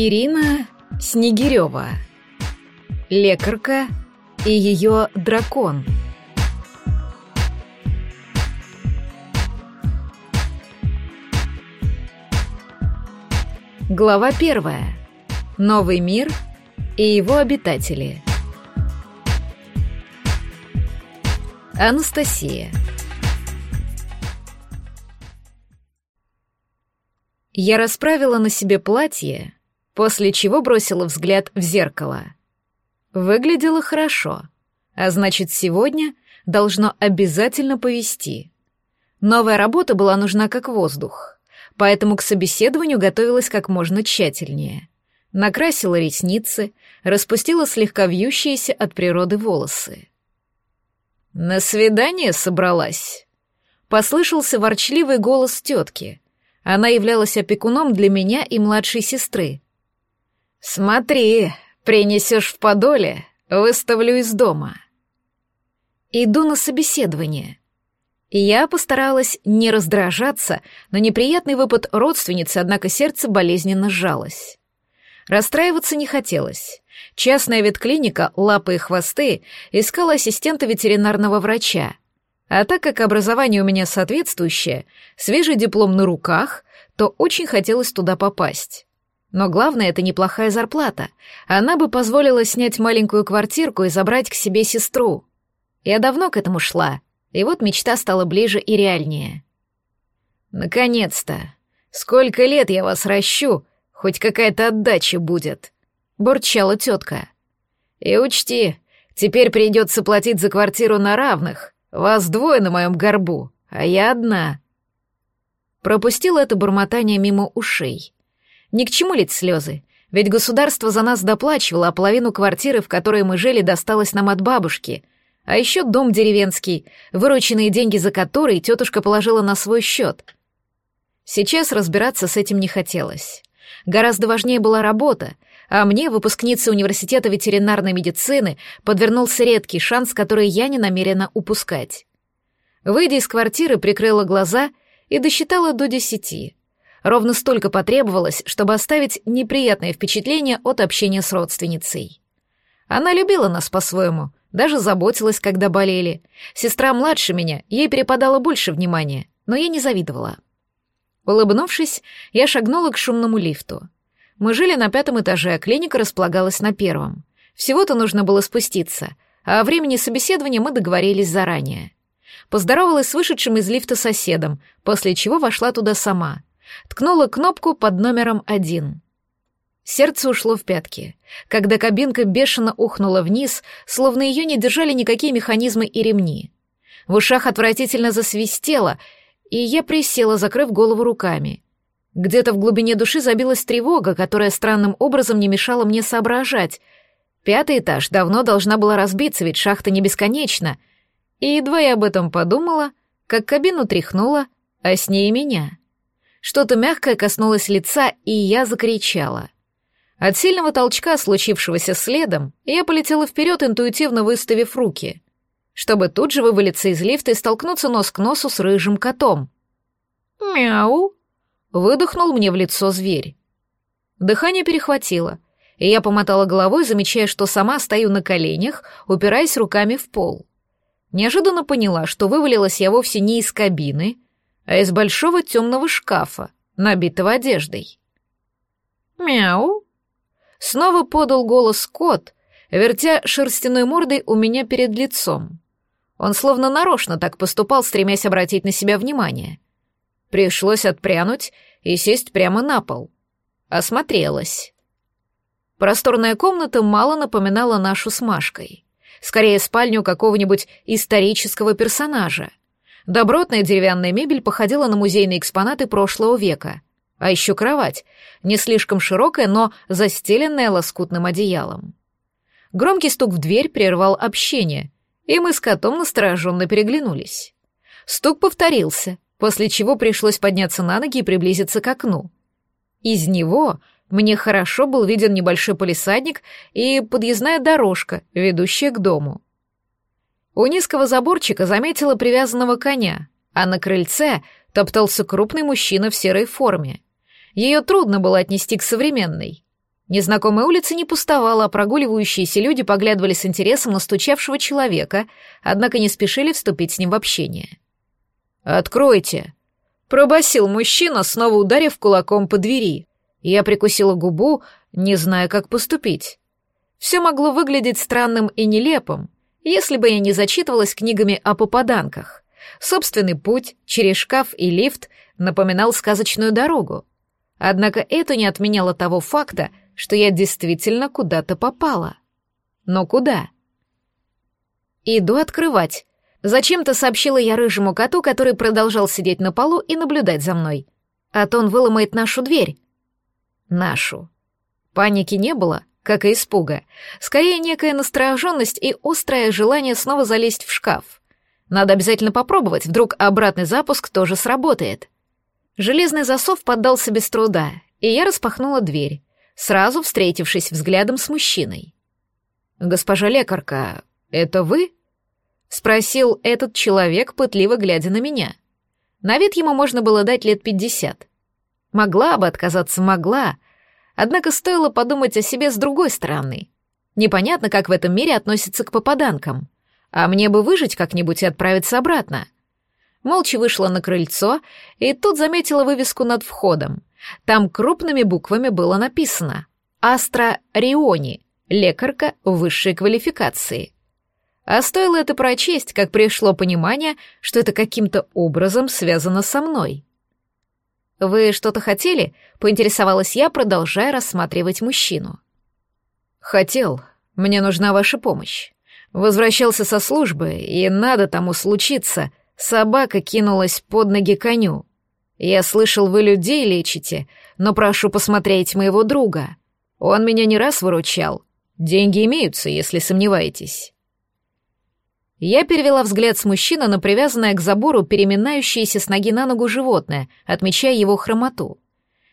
Ирина Снегирева. Лекарка и ее дракон. Глава первая. Новый мир и его обитатели. Анастасия. Я расправила на себе платье, после чего бросила взгляд в зеркало. Выглядело хорошо, а значит, сегодня должно обязательно повести. Новая работа была нужна как воздух, поэтому к собеседованию готовилась как можно тщательнее. Накрасила ресницы, распустила слегка вьющиеся от природы волосы. «На свидание собралась?» Послышался ворчливый голос тетки. Она являлась опекуном для меня и младшей сестры, «Смотри, принесешь в подоле, выставлю из дома». Иду на собеседование. Я постаралась не раздражаться, но неприятный выпад родственницы, однако сердце болезненно сжалось. Расстраиваться не хотелось. Частная ветклиника «Лапы и хвосты» искала ассистента ветеринарного врача. А так как образование у меня соответствующее, свежий диплом на руках, то очень хотелось туда попасть. Но главное, это неплохая зарплата. Она бы позволила снять маленькую квартирку и забрать к себе сестру. Я давно к этому шла, и вот мечта стала ближе и реальнее. «Наконец-то! Сколько лет я вас ращу, хоть какая-то отдача будет!» — бурчала тетка. «И учти, теперь придется платить за квартиру на равных. Вас двое на моем горбу, а я одна». Пропустила это бормотание мимо ушей. Ни к чему лить слезы, ведь государство за нас доплачивало, а половину квартиры, в которой мы жили, досталось нам от бабушки. А еще дом деревенский, вырученные деньги за который тетушка положила на свой счет. Сейчас разбираться с этим не хотелось. Гораздо важнее была работа, а мне, выпускнице университета ветеринарной медицины, подвернулся редкий шанс, который я не намерена упускать. Выйдя из квартиры, прикрыла глаза и досчитала до десяти. Ровно столько потребовалось, чтобы оставить неприятное впечатление от общения с родственницей. Она любила нас по-своему, даже заботилась, когда болели. Сестра младше меня, ей перепадало больше внимания, но я не завидовала. Улыбнувшись, я шагнула к шумному лифту. Мы жили на пятом этаже, а клиника располагалась на первом. Всего-то нужно было спуститься, а о времени собеседования мы договорились заранее. Поздоровалась с вышедшим из лифта соседом, после чего вошла туда сама — Ткнула кнопку под номером один. Сердце ушло в пятки, когда кабинка бешено ухнула вниз, словно ее не держали никакие механизмы и ремни. В ушах отвратительно засвистело, и я присела, закрыв голову руками. Где-то в глубине души забилась тревога, которая странным образом не мешала мне соображать. Пятый этаж давно должна была разбиться, ведь шахта не бесконечна. И едва я об этом подумала, как кабину тряхнула, а с ней меня. Что-то мягкое коснулось лица, и я закричала. От сильного толчка, случившегося следом, я полетела вперед, интуитивно выставив руки, чтобы тут же вывалиться из лифта и столкнуться нос к носу с рыжим котом. «Мяу!» — выдохнул мне в лицо зверь. Дыхание перехватило, и я помотала головой, замечая, что сама стою на коленях, упираясь руками в пол. Неожиданно поняла, что вывалилась я вовсе не из кабины, а из большого темного шкафа, набитого одеждой. «Мяу!» Снова подал голос кот, вертя шерстяной мордой у меня перед лицом. Он словно нарочно так поступал, стремясь обратить на себя внимание. Пришлось отпрянуть и сесть прямо на пол. Осмотрелась. Просторная комната мало напоминала нашу с Машкой. Скорее, спальню какого-нибудь исторического персонажа. Добротная деревянная мебель походила на музейные экспонаты прошлого века. А еще кровать, не слишком широкая, но застеленная лоскутным одеялом. Громкий стук в дверь прервал общение, и мы с котом настороженно переглянулись. Стук повторился, после чего пришлось подняться на ноги и приблизиться к окну. Из него мне хорошо был виден небольшой полисадник и подъездная дорожка, ведущая к дому. У низкого заборчика заметила привязанного коня, а на крыльце топтался крупный мужчина в серой форме. Ее трудно было отнести к современной. Незнакомая улица не пустовала, а прогуливающиеся люди поглядывали с интересом на стучавшего человека, однако не спешили вступить с ним в общение. «Откройте!» — пробасил мужчина, снова ударив кулаком по двери. Я прикусила губу, не зная, как поступить. Все могло выглядеть странным и нелепым, если бы я не зачитывалась книгами о попаданках. Собственный путь через шкаф и лифт напоминал сказочную дорогу. Однако это не отменяло того факта, что я действительно куда-то попала. Но куда? Иду открывать. Зачем-то сообщила я рыжему коту, который продолжал сидеть на полу и наблюдать за мной. А то он выломает нашу дверь. Нашу. Паники не было, как и испуга, скорее некая настороженность и острое желание снова залезть в шкаф. Надо обязательно попробовать, вдруг обратный запуск тоже сработает. Железный засов поддался без труда, и я распахнула дверь, сразу встретившись взглядом с мужчиной. «Госпожа лекарка, это вы?» — спросил этот человек, пытливо глядя на меня. На вид ему можно было дать лет пятьдесят. Могла бы отказаться, могла, Однако стоило подумать о себе с другой стороны. Непонятно, как в этом мире относятся к попаданкам. А мне бы выжить как-нибудь и отправиться обратно. Молча вышла на крыльцо и тут заметила вывеску над входом. Там крупными буквами было написано «Астра Риони, лекарка высшей квалификации». А стоило это прочесть, как пришло понимание, что это каким-то образом связано со мной. «Вы что-то хотели?» — поинтересовалась я, продолжая рассматривать мужчину. «Хотел. Мне нужна ваша помощь. Возвращался со службы, и надо тому случиться. Собака кинулась под ноги коню. Я слышал, вы людей лечите, но прошу посмотреть моего друга. Он меня не раз выручал. Деньги имеются, если сомневаетесь». Я перевела взгляд с мужчины на привязанное к забору переминающееся с ноги на ногу животное, отмечая его хромоту.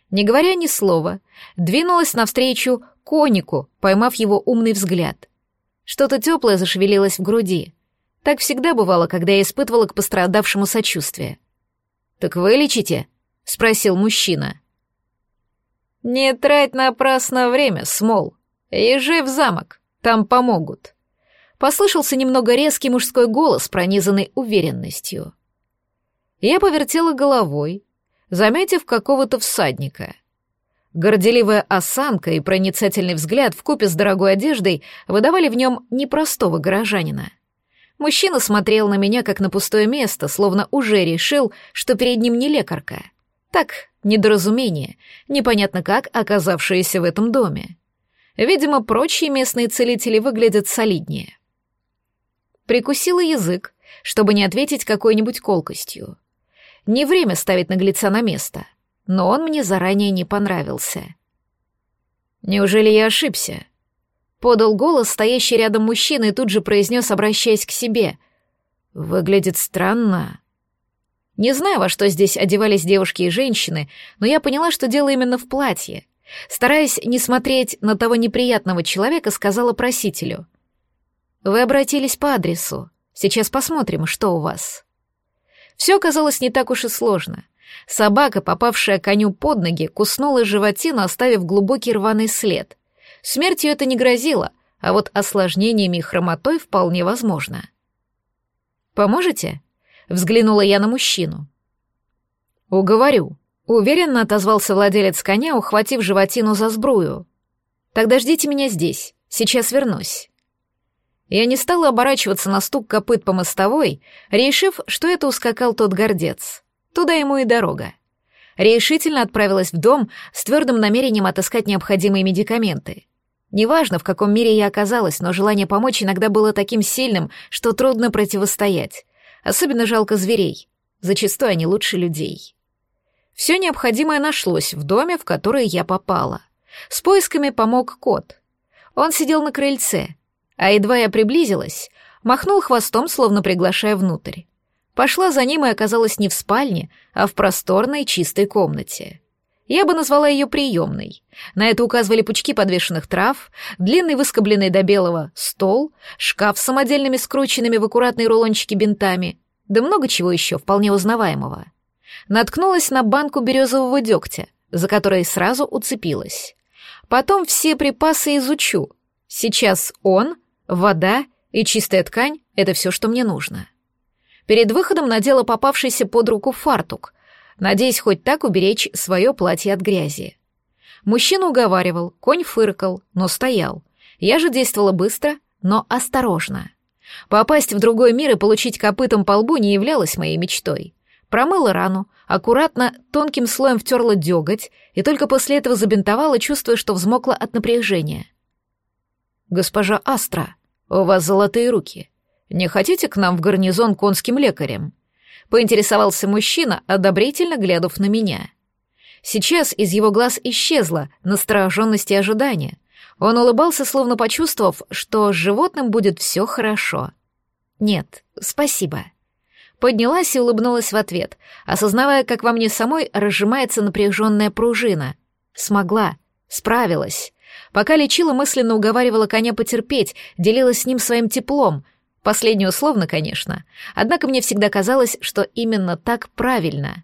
Не говоря ни слова, двинулась навстречу конику, поймав его умный взгляд. Что-то теплое зашевелилось в груди. Так всегда бывало, когда я испытывала к пострадавшему сочувствие. «Так вылечите, спросил мужчина. «Не трать напрасно время, Смол. Езжай в замок, там помогут». Послышался немного резкий мужской голос, пронизанный уверенностью. Я повертела головой, заметив какого-то всадника. Горделивая осанка и проницательный взгляд в купе с дорогой одеждой выдавали в нем непростого горожанина. Мужчина смотрел на меня, как на пустое место, словно уже решил, что перед ним не лекарка. Так, недоразумение, непонятно как оказавшееся в этом доме. Видимо, прочие местные целители выглядят солиднее прикусила язык, чтобы не ответить какой-нибудь колкостью. Не время ставить наглеца на место, но он мне заранее не понравился. «Неужели я ошибся?» Подал голос стоящий рядом мужчина и тут же произнес, обращаясь к себе. «Выглядит странно». Не знаю, во что здесь одевались девушки и женщины, но я поняла, что дело именно в платье. Стараясь не смотреть на того неприятного человека, сказала просителю. Вы обратились по адресу. Сейчас посмотрим, что у вас. Все казалось не так уж и сложно. Собака, попавшая коню под ноги, куснула животину, оставив глубокий рваный след. Смертью это не грозило, а вот осложнениями и хромотой вполне возможно. «Поможете?» — взглянула я на мужчину. «Уговорю», — уверенно отозвался владелец коня, ухватив животину за сбрую. «Тогда ждите меня здесь, сейчас вернусь». Я не стала оборачиваться на стук копыт по мостовой, решив, что это ускакал тот гордец. Туда ему и дорога. Решительно отправилась в дом с твердым намерением отыскать необходимые медикаменты. Неважно, в каком мире я оказалась, но желание помочь иногда было таким сильным, что трудно противостоять. Особенно жалко зверей. Зачастую они лучше людей. Все необходимое нашлось в доме, в который я попала. С поисками помог кот. Он сидел на крыльце — а едва я приблизилась, махнул хвостом, словно приглашая внутрь. Пошла за ним и оказалась не в спальне, а в просторной чистой комнате. Я бы назвала ее приемной. На это указывали пучки подвешенных трав, длинный выскобленный до белого стол, шкаф с самодельными скрученными в аккуратные рулончики бинтами, да много чего еще вполне узнаваемого. Наткнулась на банку березового дегтя, за которой сразу уцепилась. Потом все припасы изучу. Сейчас он Вода и чистая ткань — это все, что мне нужно. Перед выходом надела попавшийся под руку фартук, надеясь хоть так уберечь свое платье от грязи. Мужчина уговаривал, конь фыркал, но стоял. Я же действовала быстро, но осторожно. Попасть в другой мир и получить копытом по лбу не являлось моей мечтой. Промыла рану, аккуратно тонким слоем втерла деготь и только после этого забинтовала, чувствуя, что взмокла от напряжения госпожа Астра, у вас золотые руки. Не хотите к нам в гарнизон конским лекарем?» Поинтересовался мужчина, одобрительно глядов на меня. Сейчас из его глаз исчезла настороженность и ожидание. Он улыбался, словно почувствовав, что с животным будет все хорошо. «Нет, спасибо». Поднялась и улыбнулась в ответ, осознавая, как во мне самой разжимается напряженная пружина. Смогла, справилась. Пока лечила, мысленно уговаривала коня потерпеть, делилась с ним своим теплом. Последнее условно, конечно. Однако мне всегда казалось, что именно так правильно.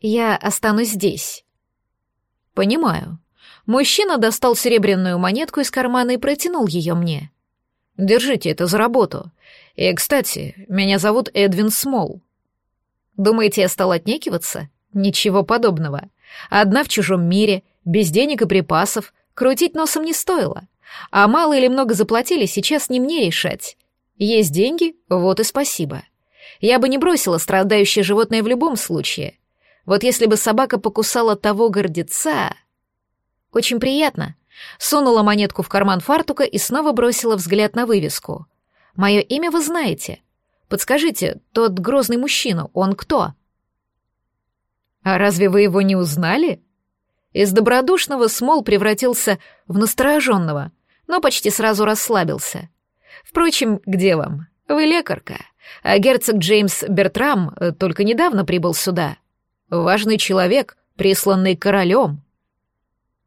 Я останусь здесь. Понимаю. Мужчина достал серебряную монетку из кармана и протянул ее мне. Держите это за работу. И, кстати, меня зовут Эдвин Смол. Думаете, я стал отнекиваться? Ничего подобного. Одна в чужом мире, без денег и припасов, Крутить носом не стоило. А мало или много заплатили, сейчас не мне решать. Есть деньги, вот и спасибо. Я бы не бросила страдающее животное в любом случае. Вот если бы собака покусала того гордеца... Очень приятно. Сунула монетку в карман фартука и снова бросила взгляд на вывеску. «Мое имя вы знаете. Подскажите, тот грозный мужчина, он кто?» «А разве вы его не узнали?» Из добродушного Смол превратился в настороженного, но почти сразу расслабился. Впрочем, где вам? Вы лекарка. А герцог Джеймс Бертрам э, только недавно прибыл сюда. Важный человек, присланный королем.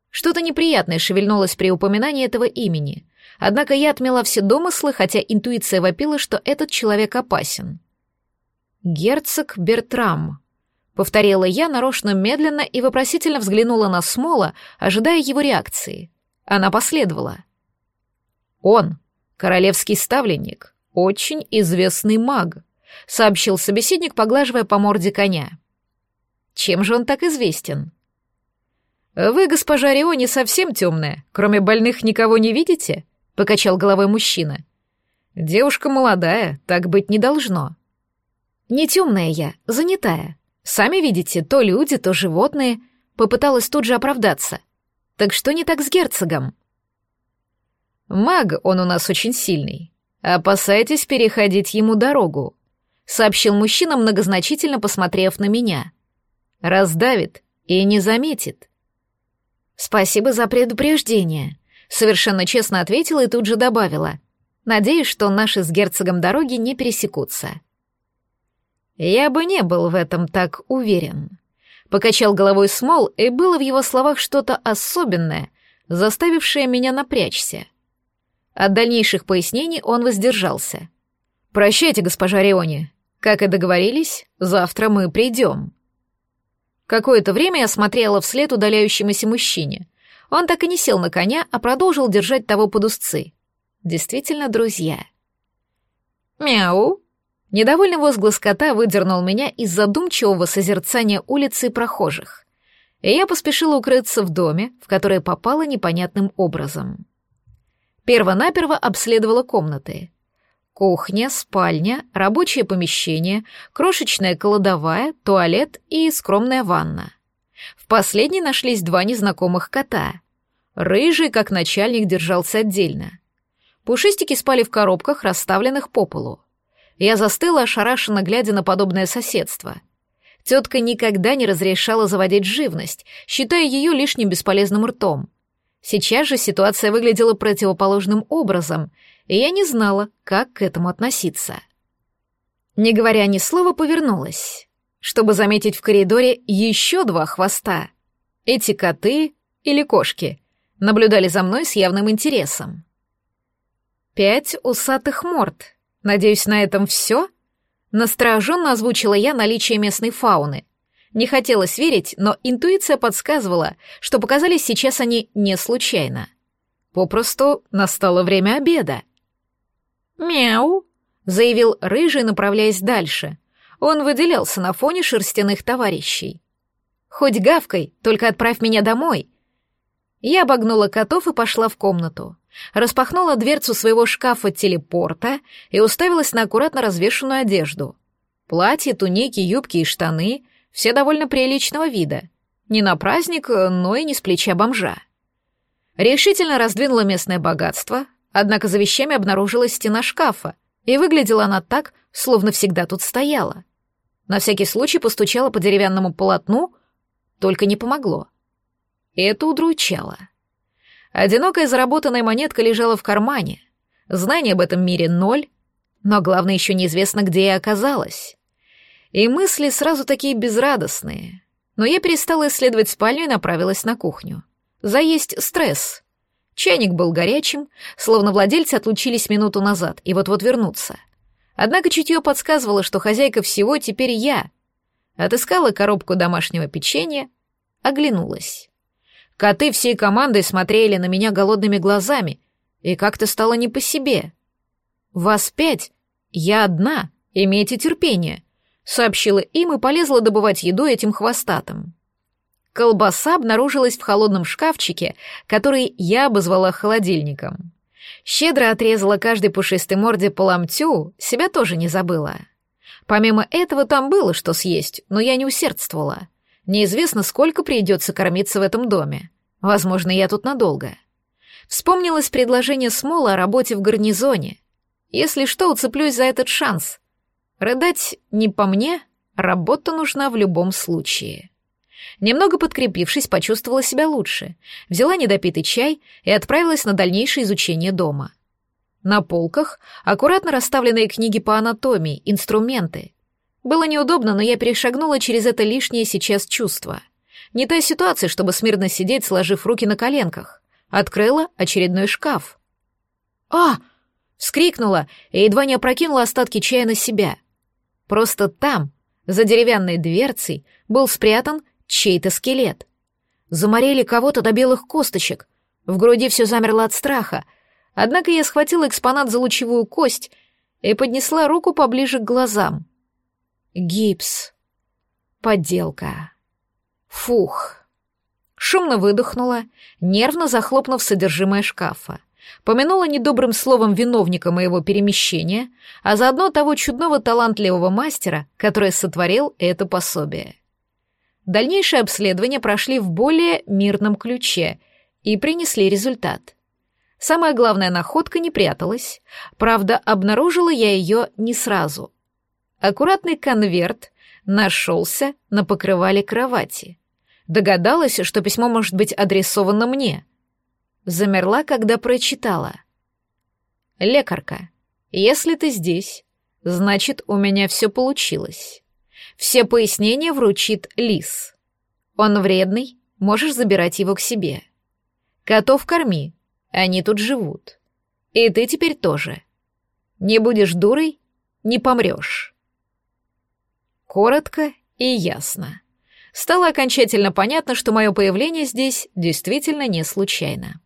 Что-то неприятное шевельнулось при упоминании этого имени. Однако я отмела все домыслы, хотя интуиция вопила, что этот человек опасен. Герцог Бертрам. — повторила я нарочно медленно и вопросительно взглянула на Смола, ожидая его реакции. Она последовала. «Он, королевский ставленник, очень известный маг», — сообщил собеседник, поглаживая по морде коня. «Чем же он так известен?» «Вы, госпожа Рио, не совсем темная. Кроме больных никого не видите?» — покачал головой мужчина. «Девушка молодая, так быть не должно». «Не темная я, занятая», Сами видите, то люди, то животные. Попыталась тут же оправдаться. Так что не так с герцогом? Маг он у нас очень сильный. Опасайтесь переходить ему дорогу, сообщил мужчина, многозначительно посмотрев на меня. Раздавит и не заметит. Спасибо за предупреждение, совершенно честно ответила и тут же добавила. Надеюсь, что наши с герцогом дороги не пересекутся. Я бы не был в этом так уверен. Покачал головой Смол, и было в его словах что-то особенное, заставившее меня напрячься. От дальнейших пояснений он воздержался. «Прощайте, госпожа Риони. Как и договорились, завтра мы придем». Какое-то время я смотрела вслед удаляющемуся мужчине. Он так и не сел на коня, а продолжил держать того под узцы. Действительно, друзья. «Мяу!» Недовольный возглас кота выдернул меня из задумчивого созерцания улицы и прохожих. И я поспешила укрыться в доме, в который попала непонятным образом. Первонаперво обследовала комнаты. Кухня, спальня, рабочее помещение, крошечная кладовая, туалет и скромная ванна. В последней нашлись два незнакомых кота. Рыжий, как начальник, держался отдельно. Пушистики спали в коробках, расставленных по полу. Я застыла, ошарашенно глядя на подобное соседство. Тетка никогда не разрешала заводить живность, считая ее лишним бесполезным ртом. Сейчас же ситуация выглядела противоположным образом, и я не знала, как к этому относиться. Не говоря ни слова, повернулась, чтобы заметить в коридоре еще два хвоста. Эти коты или кошки наблюдали за мной с явным интересом. Пять усатых морд — Надеюсь, на этом все? Настороженно озвучила я наличие местной фауны. Не хотелось верить, но интуиция подсказывала, что показались сейчас они не случайно. Попросту настало время обеда. «Мяу!» — заявил Рыжий, направляясь дальше. Он выделялся на фоне шерстяных товарищей. «Хоть гавкой, только отправь меня домой!» Я обогнула котов и пошла в комнату распахнула дверцу своего шкафа-телепорта и уставилась на аккуратно развешенную одежду. Платье, туники, юбки и штаны — все довольно приличного вида. Не на праздник, но и не с плеча бомжа. Решительно раздвинула местное богатство, однако за вещами обнаружилась стена шкафа, и выглядела она так, словно всегда тут стояла. На всякий случай постучала по деревянному полотну, только не помогло. И это удручало. Одинокая заработанная монетка лежала в кармане. Знание об этом мире ноль, но главное еще неизвестно, где я оказалась. И мысли сразу такие безрадостные. Но я перестала исследовать спальню и направилась на кухню. Заесть стресс. Чайник был горячим, словно владельцы отлучились минуту назад и вот-вот вернутся. Однако чутье подсказывало, что хозяйка всего теперь я. Отыскала коробку домашнего печенья, оглянулась. Коты всей командой смотрели на меня голодными глазами, и как-то стало не по себе. «Вас пять, я одна, имейте терпение», — сообщила им и полезла добывать еду этим хвостатым. Колбаса обнаружилась в холодном шкафчике, который я обозвала холодильником. Щедро отрезала каждой пушистой морде по ломтю, себя тоже не забыла. Помимо этого там было что съесть, но я не усердствовала. Неизвестно, сколько придется кормиться в этом доме. Возможно, я тут надолго. Вспомнилось предложение Смола о работе в гарнизоне. Если что, уцеплюсь за этот шанс. Рыдать не по мне, работа нужна в любом случае. Немного подкрепившись, почувствовала себя лучше, взяла недопитый чай и отправилась на дальнейшее изучение дома. На полках аккуратно расставленные книги по анатомии, инструменты, было неудобно, но я перешагнула через это лишнее сейчас чувство. Не та ситуация, чтобы смирно сидеть, сложив руки на коленках. Открыла очередной шкаф. «А!» — вскрикнула и едва не опрокинула остатки чая на себя. Просто там, за деревянной дверцей, был спрятан чей-то скелет. Заморели кого-то до белых косточек. В груди все замерло от страха. Однако я схватила экспонат за лучевую кость и поднесла руку поближе к глазам — Гипс. Подделка. Фух. Шумно выдохнула, нервно захлопнув содержимое шкафа. Помянула недобрым словом виновника моего перемещения, а заодно того чудного талантливого мастера, который сотворил это пособие. Дальнейшие обследования прошли в более мирном ключе и принесли результат. Самая главная находка не пряталась, правда, обнаружила я ее не сразу. Аккуратный конверт нашелся на покрывале кровати. Догадалась, что письмо может быть адресовано мне. Замерла, когда прочитала. «Лекарка, если ты здесь, значит, у меня все получилось. Все пояснения вручит лис. Он вредный, можешь забирать его к себе. Котов корми, они тут живут. И ты теперь тоже. Не будешь дурой — не помрешь» коротко и ясно. Стало окончательно понятно, что мое появление здесь действительно не случайно.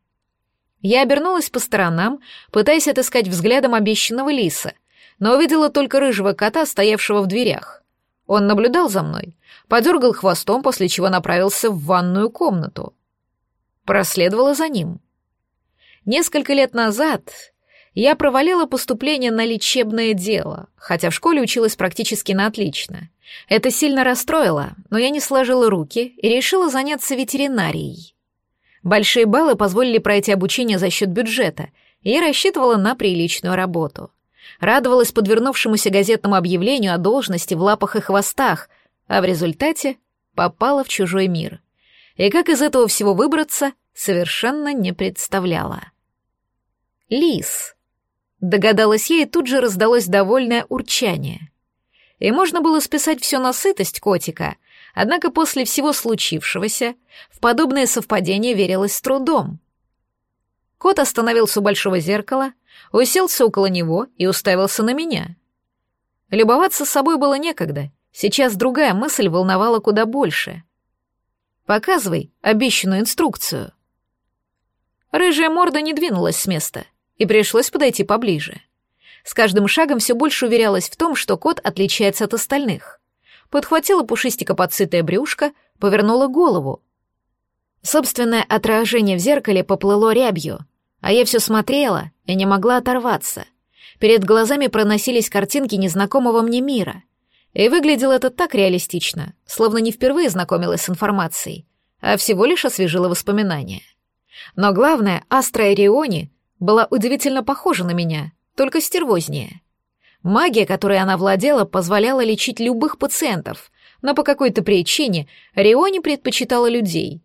Я обернулась по сторонам, пытаясь отыскать взглядом обещанного лиса, но увидела только рыжего кота, стоявшего в дверях. Он наблюдал за мной, подергал хвостом, после чего направился в ванную комнату. Проследовала за ним. Несколько лет назад я провалила поступление на лечебное дело, хотя в школе училась практически на отлично. Это сильно расстроило, но я не сложила руки и решила заняться ветеринарией. Большие баллы позволили пройти обучение за счет бюджета, и я рассчитывала на приличную работу. Радовалась подвернувшемуся газетному объявлению о должности в лапах и хвостах, а в результате попала в чужой мир. И как из этого всего выбраться, совершенно не представляла. Лис. Догадалась я и тут же раздалось довольное урчание. И можно было списать все на сытость котика, однако после всего случившегося в подобное совпадение верилось с трудом. Кот остановился у большого зеркала, уселся около него и уставился на меня. Любоваться собой было некогда, сейчас другая мысль волновала куда больше. «Показывай обещанную инструкцию». Рыжая морда не двинулась с места — и пришлось подойти поближе. С каждым шагом все больше уверялась в том, что кот отличается от остальных. Подхватила пушистика подсытое брюшко, повернула голову. Собственное отражение в зеркале поплыло рябью, а я все смотрела и не могла оторваться. Перед глазами проносились картинки незнакомого мне мира. И выглядело это так реалистично, словно не впервые знакомилась с информацией, а всего лишь освежила воспоминания. Но главное, Астра и Риони была удивительно похожа на меня, только стервознее. Магия, которой она владела, позволяла лечить любых пациентов, но по какой-то причине Риони предпочитала людей.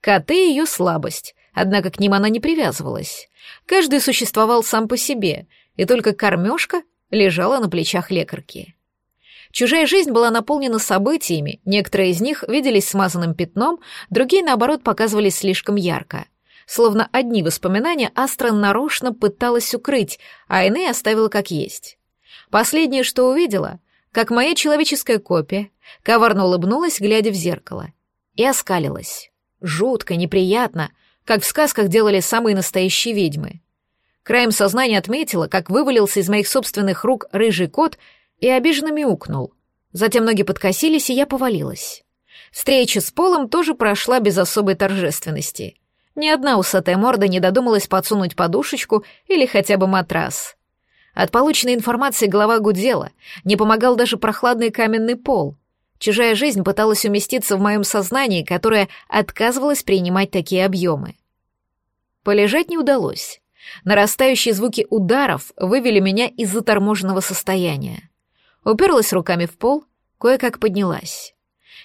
Коты — ее слабость, однако к ним она не привязывалась. Каждый существовал сам по себе, и только кормежка лежала на плечах лекарки. Чужая жизнь была наполнена событиями, некоторые из них виделись смазанным пятном, другие, наоборот, показывались слишком ярко — Словно одни воспоминания Астра нарочно пыталась укрыть, а иные оставила как есть. Последнее, что увидела, как моя человеческая копия, коварно улыбнулась, глядя в зеркало, и оскалилась. Жутко, неприятно, как в сказках делали самые настоящие ведьмы. Краем сознания отметила, как вывалился из моих собственных рук рыжий кот и обиженно мяукнул. Затем ноги подкосились, и я повалилась. Встреча с Полом тоже прошла без особой торжественности. Ни одна усатая морда не додумалась подсунуть подушечку или хотя бы матрас. От полученной информации голова гудела, не помогал даже прохладный каменный пол. Чужая жизнь пыталась уместиться в моем сознании, которое отказывалось принимать такие объемы. Полежать не удалось. Нарастающие звуки ударов вывели меня из заторможенного состояния. Уперлась руками в пол, кое-как поднялась.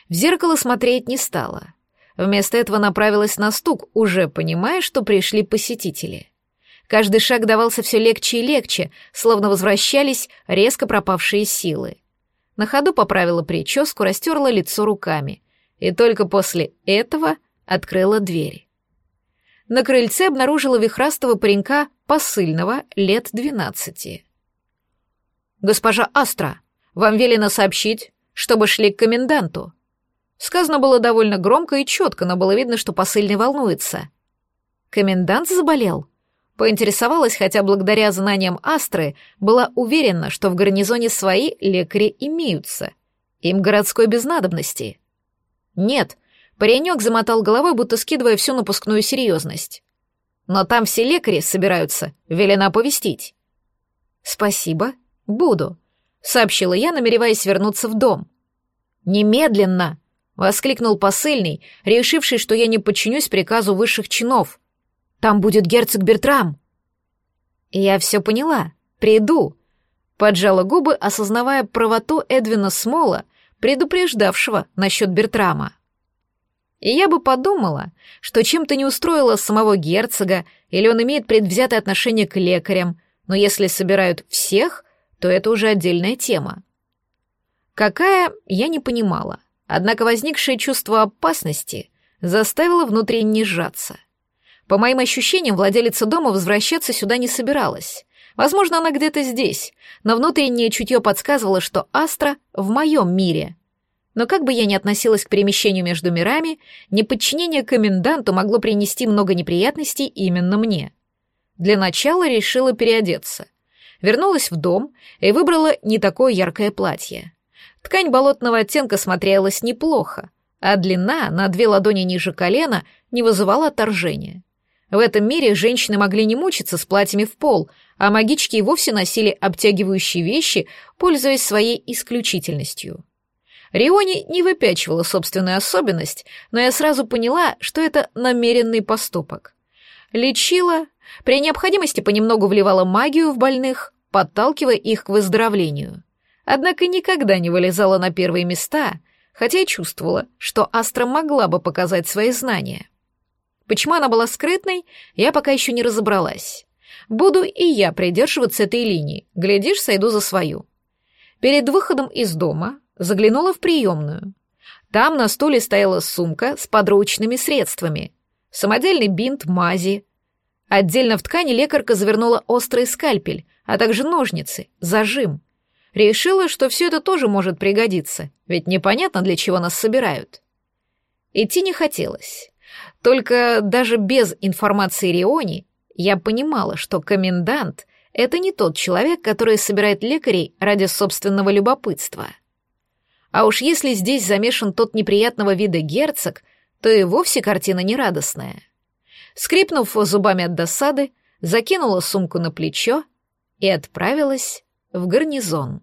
В зеркало смотреть не стала — Вместо этого направилась на стук, уже понимая, что пришли посетители. Каждый шаг давался все легче и легче, словно возвращались резко пропавшие силы. На ходу поправила прическу, растерла лицо руками. И только после этого открыла дверь. На крыльце обнаружила вихрастого паренька посыльного лет двенадцати. «Госпожа Астра, вам велено сообщить, чтобы шли к коменданту», Сказано было довольно громко и четко, но было видно, что посыльный волнуется. Комендант заболел. Поинтересовалась, хотя благодаря знаниям Астры была уверена, что в гарнизоне свои лекари имеются. Им городской без надобности. Нет, паренек замотал головой, будто скидывая всю напускную серьезность. Но там все лекари собираются, велено повестить. «Спасибо, буду», — сообщила я, намереваясь вернуться в дом. «Немедленно!» Воскликнул посыльный, решивший, что я не подчинюсь приказу высших чинов. Там будет герцог Бертрам. Я все поняла. Приду. Поджала губы, осознавая правоту Эдвина Смола, предупреждавшего насчет Бертрама. И я бы подумала, что чем-то не устроила самого герцога, или он имеет предвзятое отношение к лекарям, но если собирают всех, то это уже отдельная тема. Какая, я не понимала. Однако возникшее чувство опасности заставило внутренне сжаться. По моим ощущениям, владелица дома возвращаться сюда не собиралась. Возможно, она где-то здесь, но внутреннее чутье подсказывало, что Астра в моем мире. Но как бы я ни относилась к перемещению между мирами, неподчинение коменданту могло принести много неприятностей именно мне. Для начала решила переодеться. Вернулась в дом и выбрала не такое яркое платье. Ткань болотного оттенка смотрелась неплохо, а длина на две ладони ниже колена не вызывала отторжения. В этом мире женщины могли не мучиться с платьями в пол, а магички и вовсе носили обтягивающие вещи, пользуясь своей исключительностью. Риони не выпячивала собственную особенность, но я сразу поняла, что это намеренный поступок. Лечила, при необходимости понемногу вливала магию в больных, подталкивая их к выздоровлению однако никогда не вылезала на первые места, хотя чувствовала, что Астра могла бы показать свои знания. Почему она была скрытной, я пока еще не разобралась. Буду и я придерживаться этой линии, глядишь, сойду за свою. Перед выходом из дома заглянула в приемную. Там на стуле стояла сумка с подручными средствами, самодельный бинт, мази. Отдельно в ткани лекарка завернула острый скальпель, а также ножницы, зажим — Решила, что все это тоже может пригодиться, ведь непонятно, для чего нас собирают. Идти не хотелось. Только даже без информации Риони я понимала, что комендант — это не тот человек, который собирает лекарей ради собственного любопытства. А уж если здесь замешан тот неприятного вида герцог, то и вовсе картина нерадостная. Скрипнув зубами от досады, закинула сумку на плечо и отправилась в гарнизон.